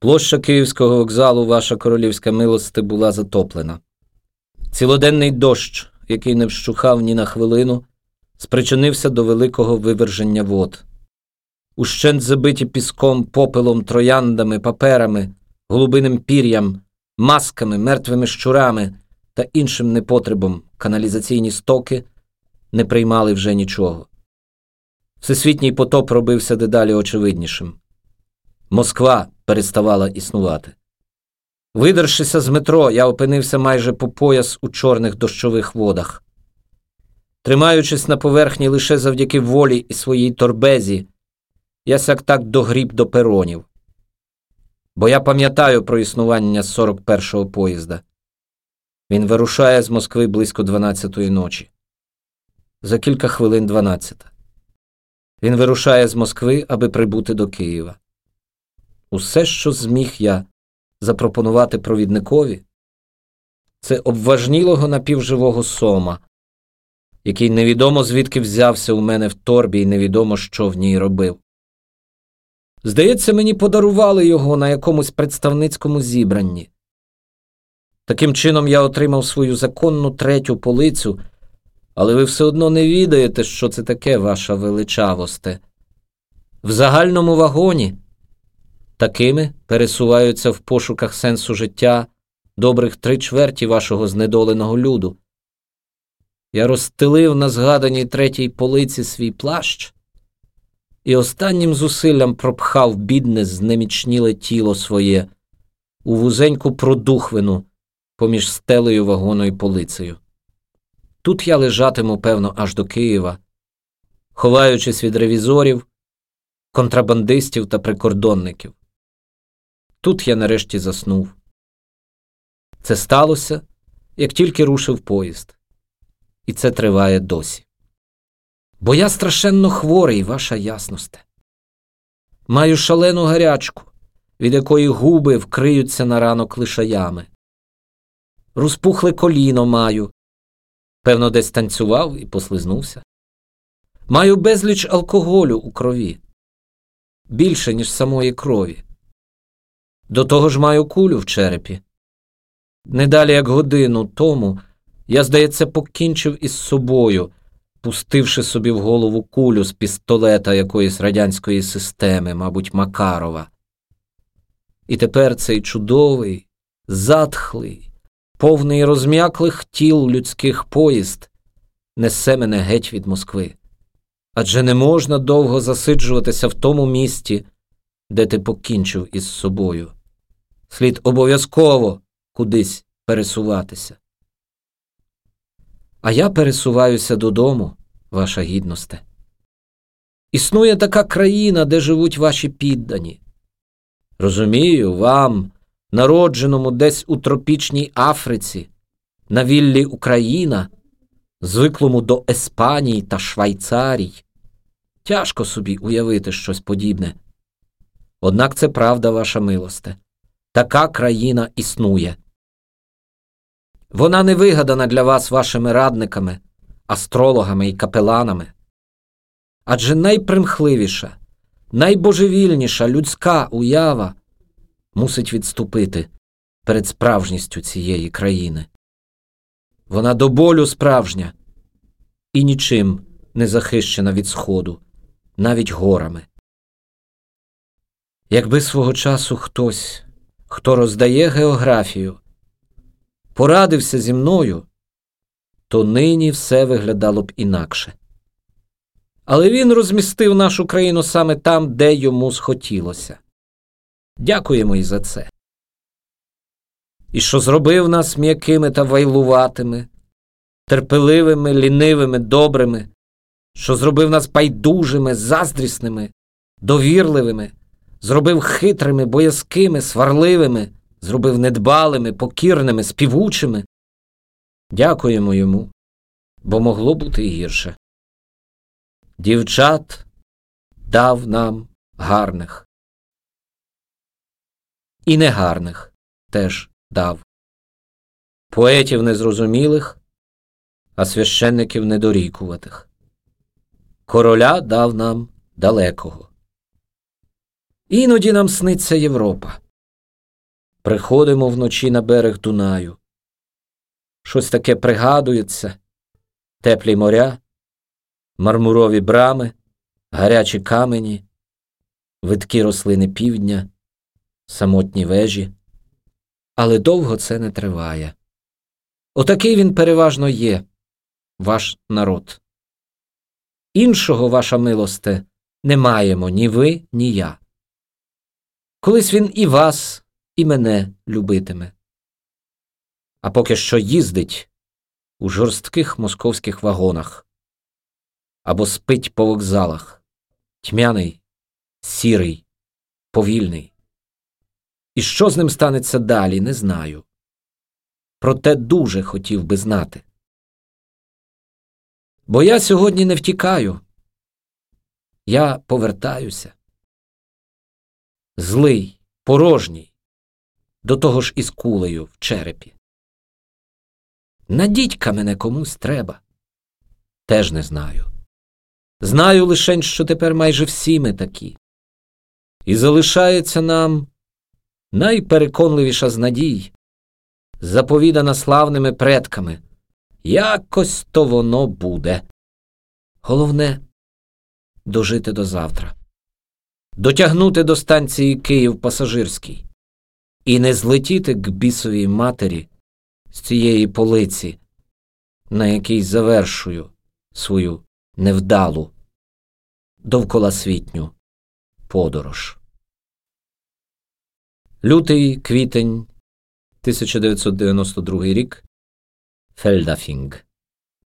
Площа Київського вокзалу, ваша королівська милости, була затоплена. Цілоденний дощ, який не вщухав ні на хвилину, спричинився до великого виверження вод. Ущент забиті піском, попелом, трояндами, паперами, голубиним пір'ям, масками, мертвими щурами та іншим непотребом каналізаційні стоки не приймали вже нічого. Всесвітній потоп робився дедалі очевиднішим. Москва переставала існувати. Видершися з метро, я опинився майже по пояс у чорних дощових водах. Тримаючись на поверхні лише завдяки волі і своїй торбезі, я сяк так догріб до перонів. Бо я пам'ятаю про існування 41-го поїзда. Він вирушає з Москви близько 12-ї ночі. За кілька хвилин 12. Він вирушає з Москви, аби прибути до Києва. Усе, що зміг я запропонувати провідникові, це обважнілого напівживого сома, який невідомо звідки взявся у мене в торбі і невідомо, що в ній робив. Здається, мені подарували його на якомусь представницькому зібранні. Таким чином я отримав свою законну третю полицю, але ви все одно не відаєте, що це таке, ваша величавосте. В загальному вагоні такими пересуваються в пошуках сенсу життя добрих три чверті вашого знедоленого люду. Я розстелив на згаданій третій полиці свій плащ і останнім зусиллям пропхав бідне, знемічніле тіло своє у вузеньку продухвину поміж стелею вагону і полицею. Тут я лежатиму, певно, аж до Києва, ховаючись від ревізорів, контрабандистів та прикордонників. Тут я нарешті заснув. Це сталося, як тільки рушив поїзд, і це триває досі. Бо я страшенно хворий, ваша ясносте. Маю шалену гарячку, від якої губи вкриються на ранок лишаями. Розпухле коліно маю. Певно, десь танцював і послизнувся. Маю безліч алкоголю у крові. Більше, ніж самої крові. До того ж маю кулю в черепі. Недалі як годину тому я, здається, покінчив із собою, пустивши собі в голову кулю з пістолета якоїсь радянської системи, мабуть, Макарова. І тепер цей чудовий, затхлий, повний розм'яклих тіл людських поїзд несе мене геть від Москви. Адже не можна довго засиджуватися в тому місті, де ти покінчив із собою. Слід обов'язково кудись пересуватися. А я пересуваюся додому, ваша гідносте. Існує така країна, де живуть ваші піддані. Розумію, вам, народженому десь у тропічній Африці, на віллі Україна, звиклому до Еспанії та Швайцарій. Тяжко собі уявити щось подібне. Однак це правда, ваша милосте. Така країна існує. Вона не вигадана для вас вашими радниками, астрологами і капеланами. Адже найпримхливіша, найбожевільніша людська уява мусить відступити перед справжністю цієї країни. Вона до болю справжня і нічим не захищена від сходу, навіть горами. Якби свого часу хтось, хто роздає географію, порадився зі мною, то нині все виглядало б інакше. Але він розмістив нашу країну саме там, де йому схотілося. Дякуємо й за це. І що зробив нас м'якими та вайлуватими, терпеливими, лінивими, добрими, що зробив нас байдужими, заздрісними, довірливими, зробив хитрими, боязкими, сварливими, зробив недбалими, покірними, співучими. Дякуємо йому, бо могло бути гірше. Дівчат дав нам гарних. І негарних теж дав. Поетів незрозумілих, а священників недорікуватих. Короля дав нам далекого. Іноді нам сниться Європа. Приходимо вночі на берег Дунаю. Щось таке пригадується, теплі моря, мармурові брами, гарячі камені, видкі рослини півдня, самотні вежі. Але довго це не триває. Отакий він переважно є, ваш народ. Іншого, ваша милосте, не маємо ні ви, ні я. Колись він і вас, і мене любитиме. А поки що їздить у жорстких московських вагонах або спить по вокзалах, тьмяний, сірий, повільний. І що з ним станеться далі, не знаю. Проте дуже хотів би знати. Бо я сьогодні не втікаю. Я повертаюся. Злий, порожній, до того ж із кулею в черепі. Надіть-ка мене комусь треба. Теж не знаю. Знаю лише, що тепер майже всі ми такі. І залишається нам найпереконливіша з надій, заповідана славними предками. Якось то воно буде. Головне дожити до завтра, дотягнути до станції Київ пасажирський і не злетіти к бісовій матері з цієї полиці, на якій завершую свою невдалу довколасвітню подорож. Лютий квітень 1992 рік Фельдафінг